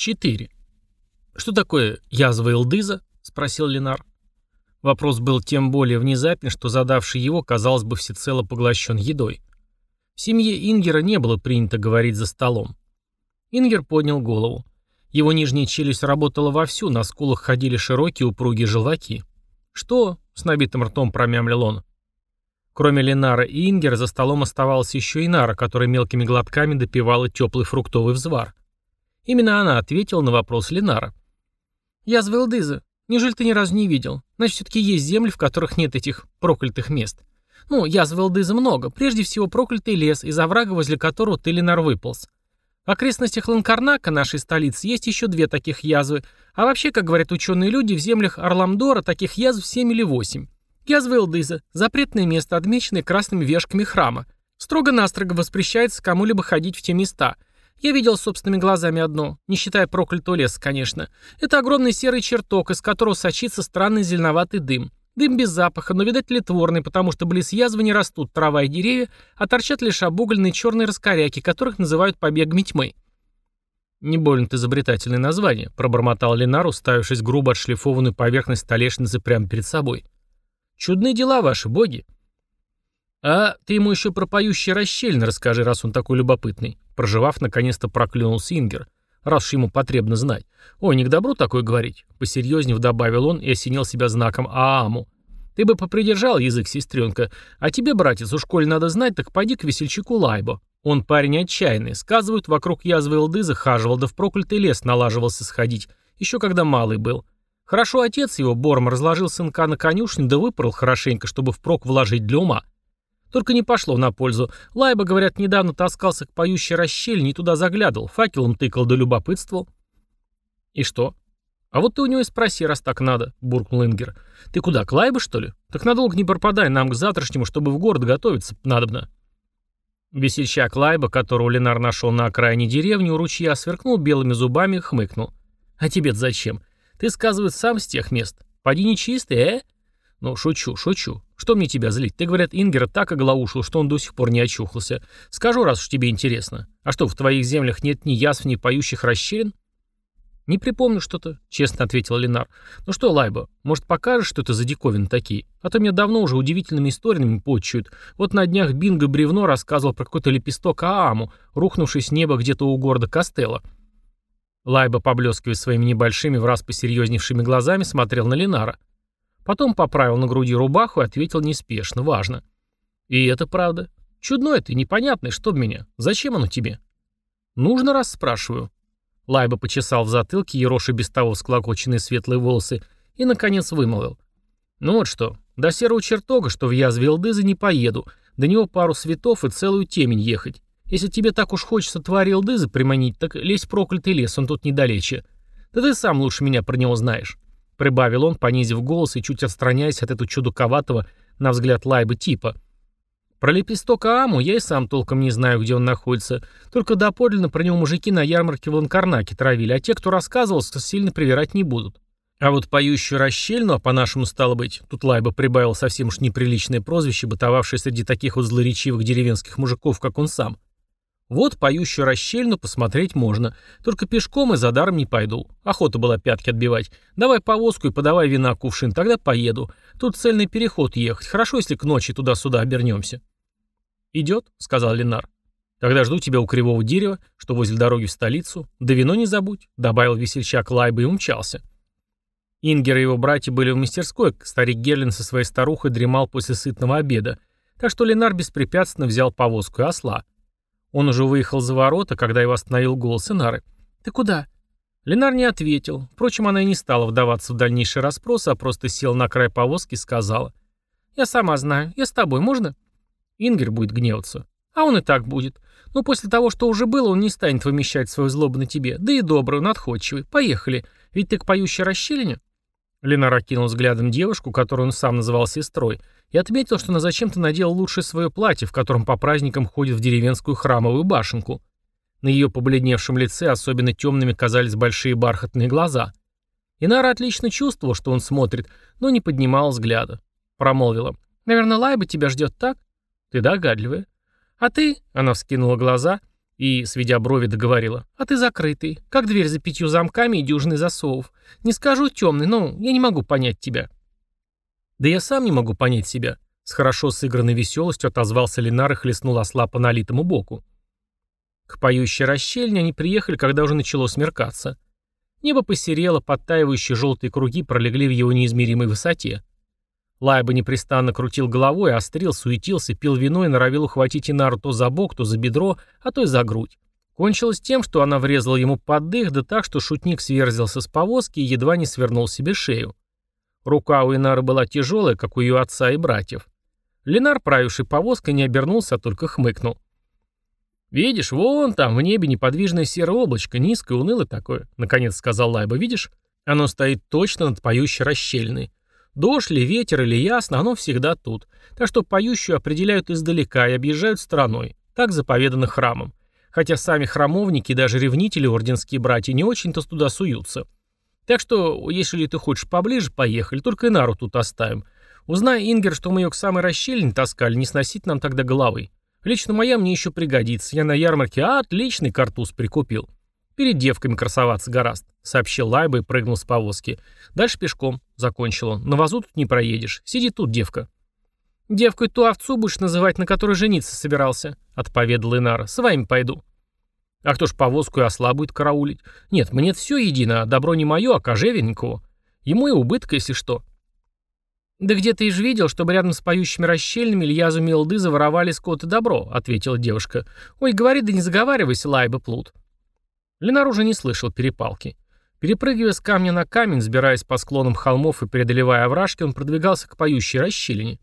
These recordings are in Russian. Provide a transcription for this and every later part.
4. «Что такое язва Элдыза?» — спросил Ленар. Вопрос был тем более внезапен, что задавший его, казалось бы, всецело поглощен едой. В семье Ингера не было принято говорить за столом. Ингер поднял голову. Его нижняя челюсть работала вовсю, на скулах ходили широкие упругие желваки. «Что?» — с набитым ртом промямлил он. Кроме Ленара и Ингера за столом оставалась еще и Нара, которая мелкими глотками допивала теплый фруктовый взвар. Именно она ответила на вопрос Ленара. «Я Звелдыза. Неужели ты ни разу не видел? Значит, все-таки есть земли, в которых нет этих проклятых мест. Ну, я Звелдыза много. Прежде всего, проклятый лес, из оврага, возле которого ты, Ленар, выполз. В окрестностях Ланкарнака, нашей столицы, есть еще две таких язвы, а вообще, как говорят ученые люди, в землях Орламдора таких язв семь или восемь. Язва Элдыза – запретное место, отмеченное красными вешками храма. Строго-настрого воспрещается кому-либо ходить в те места. Я видел собственными глазами одно, не считая проклятого леса, конечно. Это огромный серый чертог, из которого сочится странный зеленоватый дым. Дым без запаха, но, видать, литворный, потому что близ язвы не растут трава и деревья, а торчат лишь обугленные черные раскоряки, которых называют побегами тьмы. «Не больно-то изобретательное название», — пробормотал Ленар, уставившись грубо отшлифованную поверхность столешницы прямо перед собой. «Чудные дела ваши, боги». «А ты ему еще про поющие расщельно расскажи, раз он такой любопытный», — проживав, наконец-то проклюнул Сингер, раз ему потребно знать. «Ой, не к добру такое говорить», — посерьезнее добавил он и осенил себя знаком Ааму. «Ты бы попридержал язык, сестренка. А тебе, братец, уж коль надо знать, так пойди к весельчаку Лайбо. Он парень отчаянный. Сказывают, вокруг язвы Элды захаживал, да в проклятый лес налаживался сходить, еще когда малый был. Хорошо отец его, Борм, разложил сынка на конюшню, да выпорол хорошенько, чтобы впрок вложить для ума. Только не пошло на пользу. Лайба, говорят, недавно таскался к поющей расщельне и туда заглядывал, факелом тыкал да любопытствовал. «И что?» «А вот ты у него и спроси, раз так надо», — буркнул Ингер. «Ты куда, к Лайбе, что ли? Так надолго не пропадай, нам к завтрашнему, чтобы в город готовиться надобно». Весельчак Лайба, которого Ленар нашел на окраине деревни, у ручья сверкнул белыми зубами хмыкнул. «А тебе-то зачем? Ты, сказывают, сам с тех мест. Поди нечистый, э?» «Ну, шучу, шучу. Что мне тебя злить? Ты, говорят, Ингера так оглаушил, что он до сих пор не очухался. Скажу, раз уж тебе интересно. А что, в твоих землях нет ни язв, ни поющих расщелин?» «Не припомню что-то», — честно ответил Ленар. «Ну что, Лайба, может, покажешь, что это за диковины такие? А то меня давно уже удивительными историями почуют. Вот на днях Бинго Бревно рассказывал про какой-то лепесток Ааму, рухнувший с неба где-то у города Костелло». Лайба, поблескивая своими небольшими, в раз посерьезневшими глазами, смотрел на Ленара. Потом поправил на груди рубаху и ответил неспешно, важно. «И это правда. Чудное ты, непонятное, что меня. Зачем оно тебе?» «Нужно раз спрашиваю». Лайба почесал в затылке ероши без того всклокоченные светлые волосы и, наконец, вымолвил. «Ну вот что, до серого чертога, что в язве Элдызы, не поеду. До него пару светов и целую темень ехать. Если тебе так уж хочется твари Элдызы приманить, так лезь в проклятый лес, он тут недалече. Да ты сам лучше меня про него знаешь». Прибавил он, понизив голос и чуть отстраняясь от этого чудаковатого, на взгляд Лайбы, типа – про лепесток Ааму я и сам толком не знаю, где он находится. Только доподлинно про него мужики на ярмарке в Ланкарнаке травили, а те, кто рассказывал, сильно привирать не будут. А вот поющую расщельну, а по-нашему стало быть, тут Лайба прибавил совсем уж неприличное прозвище, бытовавшее среди таких вот злоречивых деревенских мужиков, как он сам. Вот поющую расщельну посмотреть можно. Только пешком и за даром не пойду. Охота была пятки отбивать. Давай повозку и подавай вина кувшин, тогда поеду. Тут цельный переход ехать. Хорошо, если к ночи туда-сюда обернемся. «Идет», — сказал Ленар. «Тогда жду тебя у кривого дерева, что возле дороги в столицу. Да вино не забудь», — добавил весельчак Лайба и умчался. Ингер и его братья были в мастерской, старик Герлин со своей старухой дремал после сытного обеда, так что Ленар беспрепятственно взял повозку и осла. Он уже выехал за ворота, когда его остановил голос Инары. «Ты куда?» Ленар не ответил. Впрочем, она и не стала вдаваться в дальнейший расспрос, а просто села на край повозки и сказала. «Я сама знаю. Я с тобой. Можно?» Ингер будет гневаться. А он и так будет. Но после того, что уже было, он не станет вымещать свою злобу на тебе. Да и добрую, надходчивый. Поехали. Ведь ты к поющей расщелине?» Ленар окинул взглядом девушку, которую он сам называл сестрой, и отметил, что она зачем-то надела лучшее свое платье, в котором по праздникам ходит в деревенскую храмовую башенку. На ее побледневшем лице особенно темными казались большие бархатные глаза. Инара отлично чувствовала, что он смотрит, но не поднимал взгляда. Промолвила. «Наверное, Лайба тебя ждет так?» «Ты догадливая». «А ты?» — она вскинула глаза, И, сведя брови, договорила. «А ты закрытый. Как дверь за пятью замками и дюжиной засовов. Не скажу темный, но я не могу понять тебя». «Да я сам не могу понять себя», — с хорошо сыгранной веселостью отозвался Ленар и хлестнул осла по налитому боку. К поющей расщельне они приехали, когда уже начало смеркаться. Небо посерело, подтаивающие желтые круги пролегли в его неизмеримой высоте. Лайба непрестанно крутил головой, острил, суетился, пил вино и норовил ухватить Инару то за бок, то за бедро, а то и за грудь. Кончилось тем, что она врезала ему под дых, да так, что шутник сверзился с повозки и едва не свернул себе шею. Рука у Инары была тяжелая, как у ее отца и братьев. Ленар, правивший повозкой, не обернулся, а только хмыкнул. «Видишь, вон там, в небе неподвижное серое облачко, низкое, унылое такое», — наконец сказал Лайба. «Видишь? Оно стоит точно над поющей расщельной. Дождь ли, ветер или ясно, оно всегда тут. Так что поющую определяют издалека и объезжают стороной. Так заповедано храмом. Хотя сами храмовники и даже ревнители орденские братья не очень-то туда суются. Так что, если ты хочешь поближе, поехали, только и нару тут оставим. Узнай, Ингер, что мы ее к самой расщелине таскали, не сносить нам тогда головы. Лично моя мне еще пригодится. Я на ярмарке отличный картуз прикупил. Перед девками красоваться гораст», — сообщил Лайба и прыгнул с повозки. «Дальше пешком», — закончил он. «На вазу тут не проедешь. Сиди тут, девка». «Девкой ту овцу будешь называть, на которой жениться собирался», — отповедал Инара. «С вами пойду». «А кто ж повозку и осла будет караулить? Нет, мне все едино, добро не мое, а кожевенького. Ему и убытка, если что». «Да где ты и ж видел, чтобы рядом с поющими расщельными Ильязу Мелды заворовали скот и добро», — ответила девушка. «Ой, говори, да не заговаривайся, лайба плут». Ленар уже не слышал перепалки. Перепрыгивая с камня на камень, сбираясь по склонам холмов и преодолевая овражки, он продвигался к поющей расщелине.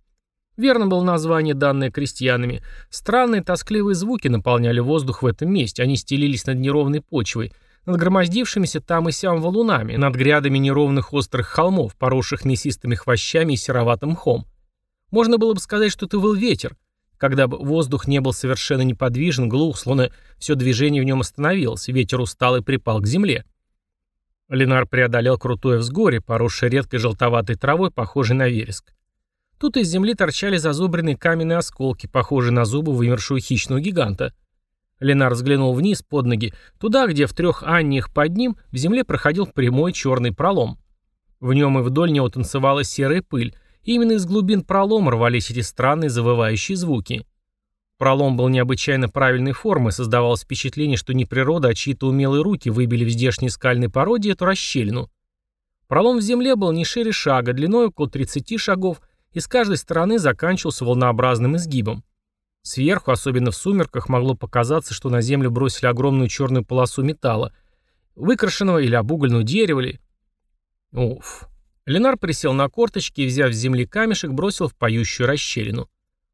Верно было название, данное крестьянами. Странные тоскливые звуки наполняли воздух в этом месте. Они стелились над неровной почвой, над громоздившимися там и сям валунами, над грядами неровных острых холмов, поросших мясистыми хвощами и сероватым мхом. Можно было бы сказать, что это был ветер, когда бы воздух не был совершенно неподвижен, глух, словно все движение в нем остановилось, ветер устал и припал к земле. Ленар преодолел крутое взгорье, поросшее редкой желтоватой травой, похожей на вереск. Тут из земли торчали зазубренные каменные осколки, похожие на зубы вымершего хищного гиганта. Ленар взглянул вниз, под ноги, туда, где в трех анниях под ним в земле проходил прямой черный пролом. В нем и вдоль него танцевала серая пыль, и именно из глубин пролома рвались эти странные завывающие звуки. Пролом был необычайно правильной формы, создавалось впечатление, что не природа, а чьи-то умелые руки выбили в здешней скальной породе эту расщелину. Пролом в земле был не шире шага, длиной около 30 шагов, и с каждой стороны заканчивался волнообразным изгибом. Сверху, особенно в сумерках, могло показаться, что на землю бросили огромную черную полосу металла, выкрашенного или обугольного дерева, или... Уф. Ленар присел на корточки и, взяв с земли камешек, бросил в поющую расщелину.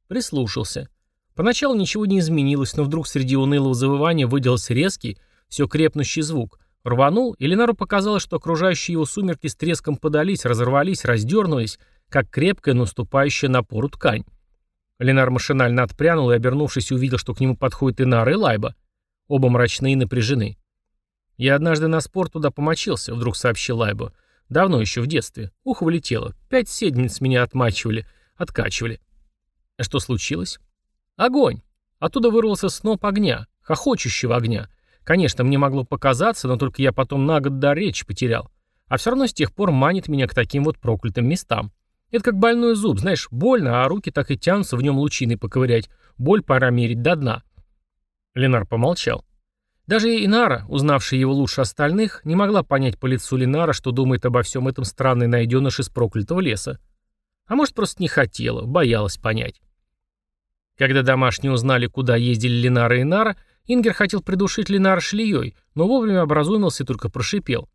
Прислушался. Поначалу ничего не изменилось, но вдруг среди унылого завывания выделался резкий, все крепнущий звук. Рванул, и Ленару показалось, что окружающие его сумерки с треском подались, разорвались, раздернулись, как крепкая, наступающая на пору ткань. Ленар машинально отпрянул и, обернувшись, увидел, что к нему подходит Инар и Лайба. Оба мрачные и напряжены. «Я однажды на спор туда помочился», — вдруг сообщил Лайба. Давно еще, в детстве. Ухо вылетело. Пять седмиц меня отмачивали, откачивали. А что случилось? Огонь. Оттуда вырвался сноп огня, хохочущего огня. Конечно, мне могло показаться, но только я потом на год до речи потерял. А все равно с тех пор манит меня к таким вот проклятым местам. Это как больной зуб, знаешь, больно, а руки так и тянутся в нем лучиной поковырять. Боль пора мерить до дна. Ленар помолчал. Даже Инара, узнавшая его лучше остальных, не могла понять по лицу Линара, что думает обо всем этом странный найденыш из проклятого леса. А может, просто не хотела, боялась понять. Когда домашние узнали, куда ездили Линара и Инара, Ингер хотел придушить Линара шлеей, но вовремя образумился и только прошипел.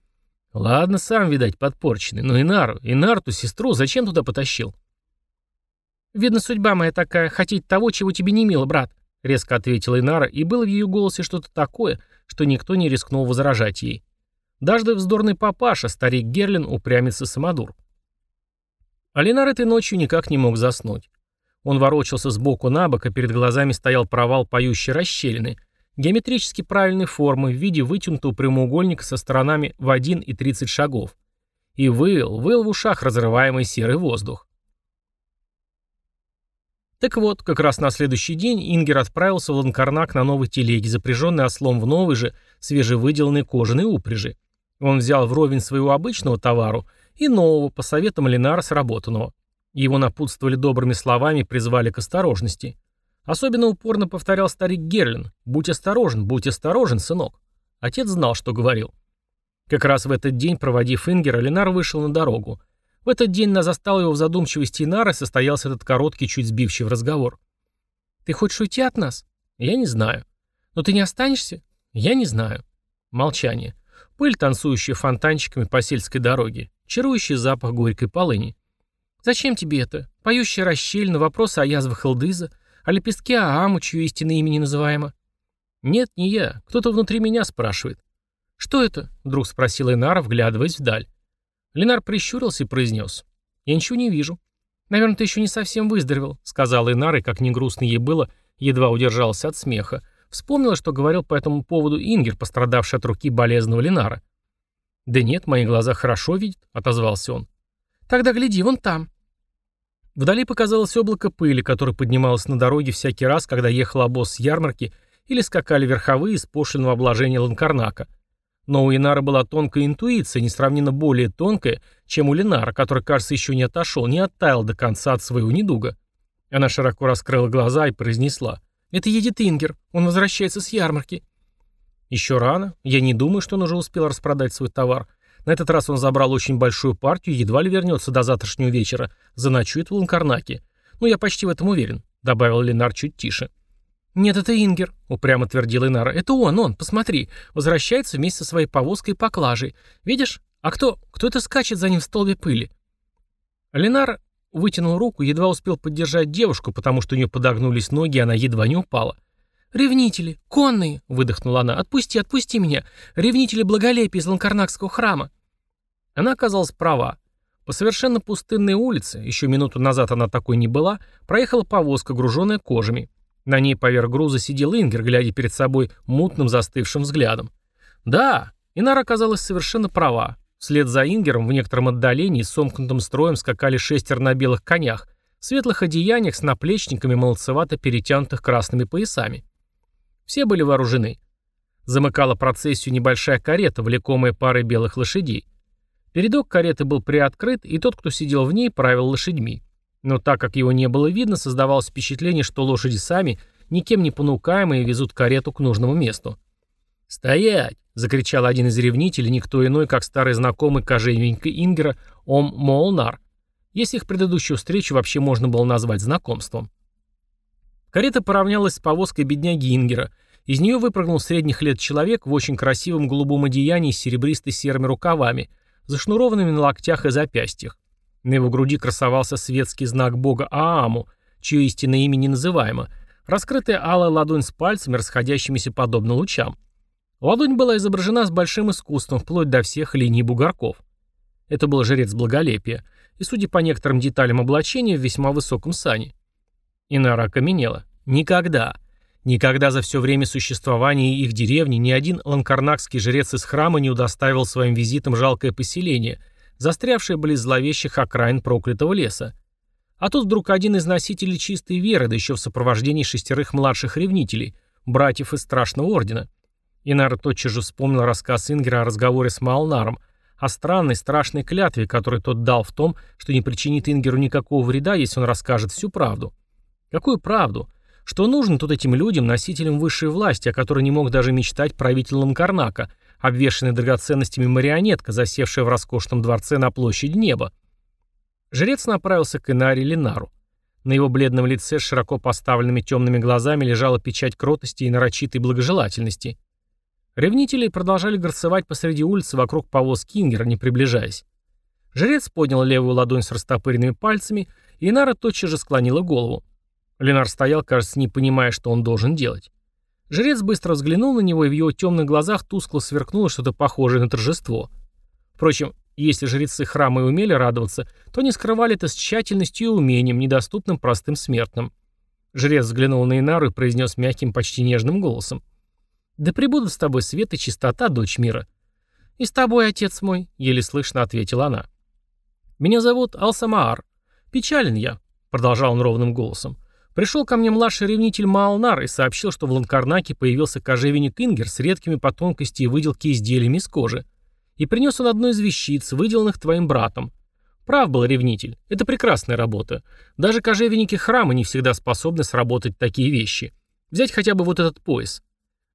«Ладно, сам, видать, подпорченный, но Инару, Инарту, сестру, зачем туда потащил?» «Видно, судьба моя такая, хотеть того, чего тебе не мило, брат», — резко ответила Инара, и было в ее голосе что-то такое, что никто не рискнул возражать ей. Даже вздорный папаша, старик Герлин, упрямится самодур. Алинар этой ночью никак не мог заснуть. Он ворочался сбоку на бок, а перед глазами стоял провал поющей расщелины, геометрически правильной формы в виде вытянутого прямоугольника со сторонами в 1 и 30 шагов. И выл, выл в ушах разрываемый серый воздух. Так вот, как раз на следующий день Ингер отправился в Ланкарнак на новой телеге, запряженной ослом в новой же, свежевыделанной кожаной упряжи. Он взял вровень своего обычного товару и нового, по советам Ленара, сработанного. Его напутствовали добрыми словами и призвали к осторожности. Особенно упорно повторял старик Герлин «Будь осторожен, будь осторожен, сынок». Отец знал, что говорил. Как раз в этот день, проводив Ингера, Ленар вышел на дорогу. В этот день нас застал его в задумчивости Инара, состоялся этот короткий, чуть сбивший в разговор. «Ты хочешь уйти от нас?» «Я не знаю». «Но ты не останешься?» «Я не знаю». Молчание. Пыль, танцующая фонтанчиками по сельской дороге. Чарующий запах горькой полыни. «Зачем тебе это? Поющая расщельна, вопросы о язвах Элдыза, о лепестке Ааму, чье истинное имя не называемо?» «Нет, не я. Кто-то внутри меня спрашивает». «Что это?» — вдруг спросил Инара, вглядываясь вдаль. Ленар прищурился и произнес. «Я ничего не вижу». «Наверное, ты еще не совсем выздоровел», — сказал Инар, и, как ни грустно ей было, едва удержался от смеха. Вспомнила, что говорил по этому поводу Ингер, пострадавший от руки болезного Ленара. «Да нет, мои глаза хорошо видят», — отозвался он. «Тогда гляди, вон там». Вдали показалось облако пыли, которое поднималось на дороге всякий раз, когда ехал обоз с ярмарки или скакали верховые из пошлиного обложения Ланкарнака. Но у Инара была тонкая интуиция, несравненно более тонкая, чем у Ленара, который, кажется, еще не отошел, не оттаял до конца от своего недуга. Она широко раскрыла глаза и произнесла. «Это едет Ингер. Он возвращается с ярмарки». «Еще рано. Я не думаю, что он уже успел распродать свой товар. На этот раз он забрал очень большую партию едва ли вернется до завтрашнего вечера. Заночует в Ланкарнаке. Ну, я почти в этом уверен», — добавил Ленар чуть тише. «Нет, это Ингер», — упрямо твердил Инара. «Это он, он, посмотри. Возвращается вместе со своей повозкой и поклажей. Видишь? А кто? Кто это скачет за ним в столбе пыли?» Ленар вытянул руку, едва успел поддержать девушку, потому что у нее подогнулись ноги, и она едва не упала. «Ревнители! Конные!» — выдохнула она. «Отпусти, отпусти меня! Ревнители благолепия из Ланкарнакского храма!» Она оказалась права. По совершенно пустынной улице, еще минуту назад она такой не была, проехала повозка, груженная кожами. На ней поверх груза сидел Ингер, глядя перед собой мутным застывшим взглядом. Да, Инара оказалась совершенно права. Вслед за Ингером в некотором отдалении с сомкнутым строем скакали шестеро на белых конях, в светлых одеяниях с наплечниками молодцевато перетянутых красными поясами. Все были вооружены. Замыкала процессию небольшая карета, влекомая парой белых лошадей. Передок кареты был приоткрыт, и тот, кто сидел в ней, правил лошадьми. Но так как его не было видно, создавалось впечатление, что лошади сами, никем не понукаемые, везут карету к нужному месту. «Стоять!» — закричал один из ревнителей, никто иной, как старый знакомый кожевенька Ингера Ом Молнар, если их предыдущую встречу вообще можно было назвать знакомством. Карета поравнялась с повозкой бедняги Ингера. Из нее выпрыгнул средних лет человек в очень красивом голубом одеянии с серебристо-серыми рукавами, зашнурованными на локтях и запястьях. На его груди красовался светский знак бога Ааму, чье истинное имя не называемо, раскрытая алая ладонь с пальцами, расходящимися подобно лучам. Ладонь была изображена с большим искусством, вплоть до всех линий бугорков. Это был жрец благолепия, и, судя по некоторым деталям облачения, в весьма высоком сане. Инара окаменела. Никогда, никогда за все время существования их деревни ни один ланкарнакский жрец из храма не удоставил своим визитом жалкое поселение – застрявшая близ зловещих окраин проклятого леса. А тут вдруг один из носителей чистой веры, да еще в сопровождении шестерых младших ревнителей, братьев из Страшного Ордена. Инара тотчас же вспомнил рассказ Ингера о разговоре с Малнаром, о странной, страшной клятве, которую тот дал в том, что не причинит Ингеру никакого вреда, если он расскажет всю правду. Какую правду? Что нужно тут этим людям, носителям высшей власти, о которой не мог даже мечтать правитель Ламкарнака, обвешанная драгоценностями марионетка, засевшая в роскошном дворце на площади неба. Жрец направился к Инаре Линару. На его бледном лице с широко поставленными темными глазами лежала печать кротости и нарочитой благожелательности. Ревнители продолжали горцевать посреди улицы вокруг повозки Ингера, не приближаясь. Жрец поднял левую ладонь с растопыренными пальцами, и Инара тотчас же склонила голову. Ленар стоял, кажется, не понимая, что он должен делать. Жрец быстро взглянул на него, и в его темных глазах тускло сверкнуло что-то похожее на торжество. Впрочем, если жрецы храма и умели радоваться, то не скрывали это с тщательностью и умением, недоступным простым смертным. Жрец взглянул на Инару и произнес мягким, почти нежным голосом. «Да пребудут с тобой свет и чистота, дочь мира». «И с тобой, отец мой», — еле слышно ответила она. «Меня зовут Алсамаар. Печален я», — продолжал он ровным голосом. Пришел ко мне младший ревнитель Маалнар и сообщил, что в Ланкарнаке появился кожевенник Ингер с редкими по тонкости и выделке изделиями из кожи. И принес он одну из вещиц, выделанных твоим братом. Прав был ревнитель. Это прекрасная работа. Даже кожевенники храма не всегда способны сработать такие вещи. Взять хотя бы вот этот пояс.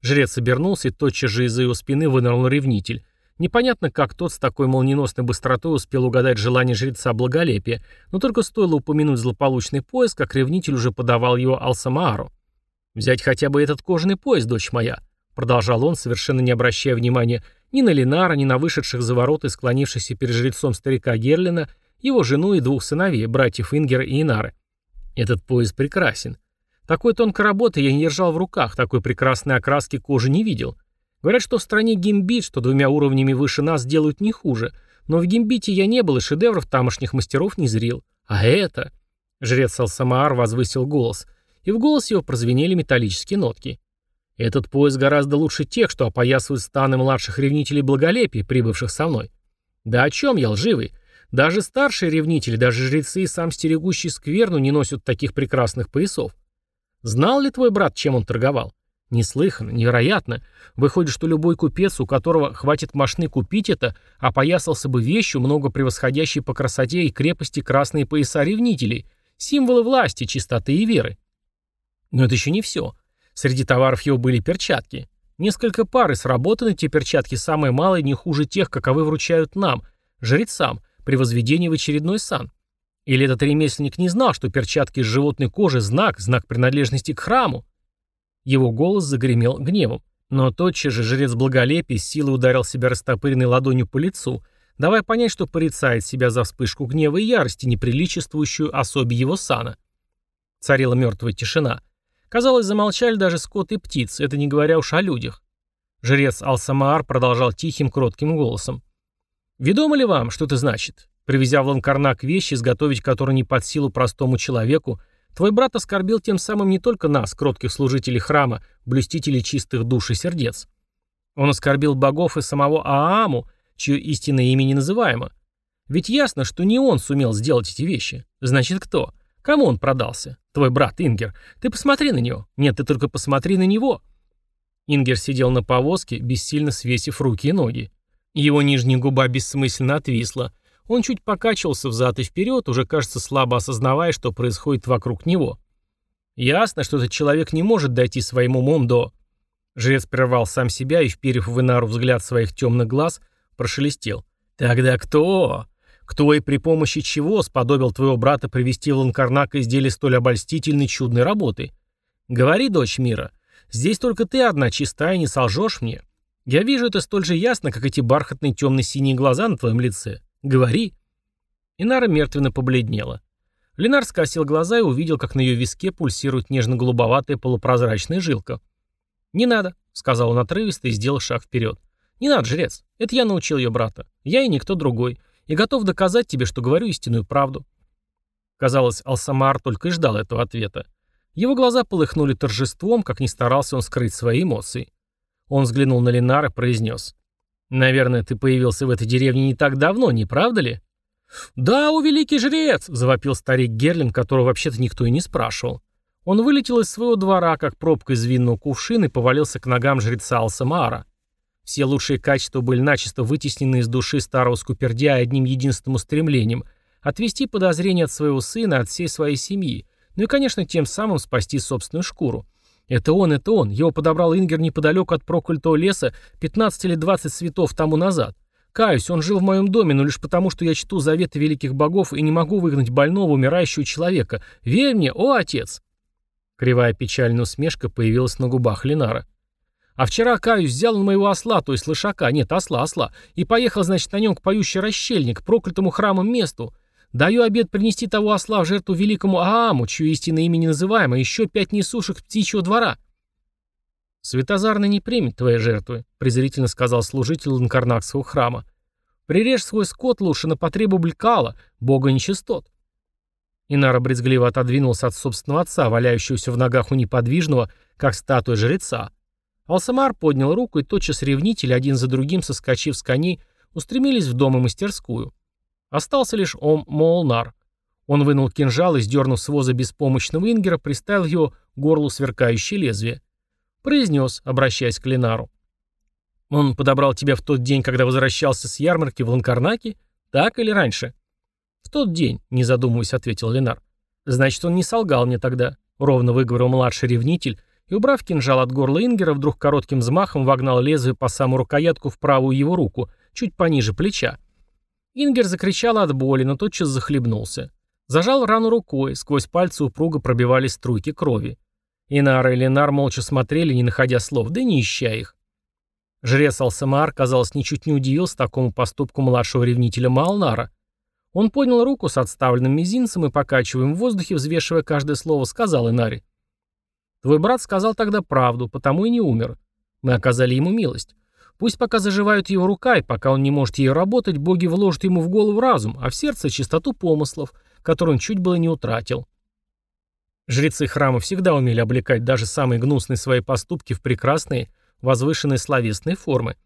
Жрец обернулся, и тотчас же из-за его спины вынырнул ревнитель. Непонятно, как тот с такой молниеносной быстротой успел угадать желание жреца благолепия, но только стоило упомянуть злополучный пояс, как ревнитель уже подавал его Алсамаару. «Взять хотя бы этот кожаный пояс, дочь моя», — продолжал он, совершенно не обращая внимания ни на Ленара, ни на вышедших за ворота и склонившихся перед жрецом старика Герлина, его жену и двух сыновей, братьев Ингера и Инары. «Этот пояс прекрасен. Такой тонкой работы я не держал в руках, такой прекрасной окраски кожи не видел. Говорят, что в стране Гимбит, что двумя уровнями выше нас делают не хуже. Но в Гимбите я не был и шедевров тамошних мастеров не зрил. А это... Жрец Алсамаар возвысил голос, и в голосе его прозвенели металлические нотки. Этот пояс гораздо лучше тех, что опоясывают станы младших ревнителей благолепия, прибывших со мной. Да о чем я лживый? Даже старшие ревнители, даже жрецы и сам стерегущий скверну не носят таких прекрасных поясов. Знал ли твой брат, чем он торговал? Неслыханно, невероятно. Выходит, что любой купец, у которого хватит машины купить это, опоясался бы вещью, много превосходящей по красоте и крепости красные пояса ревнителей, символы власти, чистоты и веры. Но это еще не все. Среди товаров его были перчатки. Несколько пар, и сработаны те перчатки самые малые не хуже тех, каковы вручают нам, жрецам, при возведении в очередной сан. Или этот ремесленник не знал, что перчатки из животной кожи – знак, знак принадлежности к храму? Его голос загремел гневом. Но тотчас же жрец благолепия силой ударил себя растопыренной ладонью по лицу, давая понять, что порицает себя за вспышку гнева и ярости, неприличествующую особе его сана. Царила мертвая тишина. Казалось, замолчали даже скот и птицы, это не говоря уж о людях. Жрец Алсамаар продолжал тихим, кротким голосом. «Ведомо ли вам, что это значит? Привезя в Ланкарнак вещи, изготовить которые не под силу простому человеку, Твой брат оскорбил тем самым не только нас, кротких служителей храма, блюстителей чистых душ и сердец. Он оскорбил богов и самого Ааму, чье истинное имя не называемо. Ведь ясно, что не он сумел сделать эти вещи. Значит, кто? Кому он продался? Твой брат Ингер. Ты посмотри на него. Нет, ты только посмотри на него. Ингер сидел на повозке, бессильно свесив руки и ноги. Его нижняя губа бессмысленно отвисла. Он чуть покачивался взад и вперед, уже, кажется, слабо осознавая, что происходит вокруг него. Ясно, что этот человек не может дойти своим умом до... Жрец прервал сам себя и, вперев в Инару взгляд своих темных глаз, прошелестел. «Тогда кто? Кто и при помощи чего сподобил твоего брата привести в Ланкарнак изделие столь обольстительной чудной работы? Говори, дочь мира, здесь только ты одна чистая, не солжешь мне. Я вижу это столь же ясно, как эти бархатные темно-синие глаза на твоем лице. «Говори». Инара мертвенно побледнела. Ленар скосил глаза и увидел, как на ее виске пульсирует нежно-голубоватая полупрозрачная жилка. «Не надо», — сказал он отрывисто и сделал шаг вперед. «Не надо, жрец. Это я научил ее брата. Я и никто другой. И готов доказать тебе, что говорю истинную правду». Казалось, Алсамар только и ждал этого ответа. Его глаза полыхнули торжеством, как ни старался он скрыть свои эмоции. Он взглянул на Ленара и произнес. «Наверное, ты появился в этой деревне не так давно, не правда ли?» «Да, о великий жрец!» — завопил старик Герлин, которого вообще-то никто и не спрашивал. Он вылетел из своего двора, как пробка из винного кувшина, и повалился к ногам жреца Алсамара. Все лучшие качества были начисто вытеснены из души старого скупердя одним единственным устремлением — отвести подозрения от своего сына, от всей своей семьи, ну и, конечно, тем самым спасти собственную шкуру. Это он, это он. Его подобрал Ингер неподалеку от проклятого леса 15 или 20 цветов тому назад. Каюсь, он жил в моем доме, но лишь потому, что я чту заветы великих богов и не могу выгнать больного, умирающего человека. Верь мне, о отец!» Кривая печальная усмешка появилась на губах Ленара. «А вчера, каюсь, взял он моего осла, то есть лошака, нет, осла, осла, и поехал, значит, на нем к поющей расщельник, к проклятому храму месту. Даю обед принести того осла в жертву великому Ааму, чье истинное имя не называемо, еще пять несушек птичьего двора». «Светозарный не примет твои жертвы», — презрительно сказал служитель Ланкарнакского храма. «Прирежь свой скот лучше на потребу Блькала, бога нечистот». Инара брезгливо отодвинулся от собственного отца, валяющегося в ногах у неподвижного, как статуя жреца. Алсамар поднял руку, и тотчас ревнители, один за другим соскочив с коней, устремились в дом и мастерскую. Остался лишь Ом Молнар. Он вынул кинжал и, сдернув с воза беспомощного Ингера, приставил его к горлу сверкающее лезвие. Произнес, обращаясь к Ленару. «Он подобрал тебя в тот день, когда возвращался с ярмарки в Ланкарнаке? Так или раньше?» «В тот день», — не задумываясь, ответил Ленар. «Значит, он не солгал мне тогда», — ровно выговорил младший ревнитель, и, убрав кинжал от горла Ингера, вдруг коротким взмахом вогнал лезвие по самую рукоятку в правую его руку, чуть пониже плеча. Ингер закричал от боли, но тотчас захлебнулся. Зажал рану рукой, сквозь пальцы упруго пробивались струйки крови. Инара и Ленар молча смотрели, не находя слов, да не ища их. Жрец Алсамаар, казалось, ничуть не удивился такому поступку младшего ревнителя Малнара. Он поднял руку с отставленным мизинцем и, покачивая в воздухе, взвешивая каждое слово, сказал Инаре. «Твой брат сказал тогда правду, потому и не умер. Мы оказали ему милость. Пусть пока заживают его рука, и пока он не может ею работать, боги вложат ему в голову разум, а в сердце чистоту помыслов, которую он чуть было не утратил. Жрецы храма всегда умели облекать даже самые гнусные свои поступки в прекрасные, возвышенные словесные формы.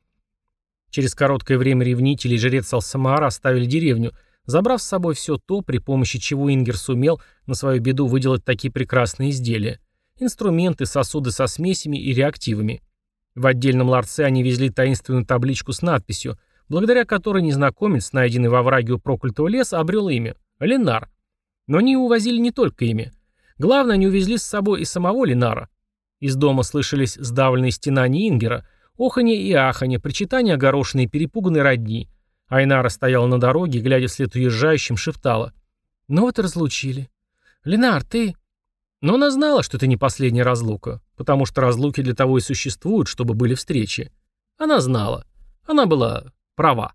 Через короткое время ревнители и жрец Алсамаара оставили деревню, забрав с собой все то, при помощи чего Ингер сумел на свою беду выделать такие прекрасные изделия. Инструменты, сосуды со смесями и реактивами. В отдельном ларце они везли таинственную табличку с надписью, благодаря которой незнакомец, найденный во враге у проклятого леса, обрел имя – Ленар. Но они увозили не только имя. Главное, они увезли с собой и самого Ленара. Из дома слышались сдавленные стенания Ингера, оханье и аханье, причитания огорошенной и перепуганной родни. Айнара стояла на дороге, глядя вслед уезжающим, шептала. «Ну вот и разлучили. Ленар, ты...» Но она знала, что это не последняя разлука, потому что разлуки для того и существуют, чтобы были встречи. Она знала. Она была права.